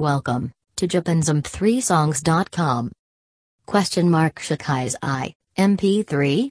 Welcome to JapanZum3songs.com. Question mark Shakai's I, MP3?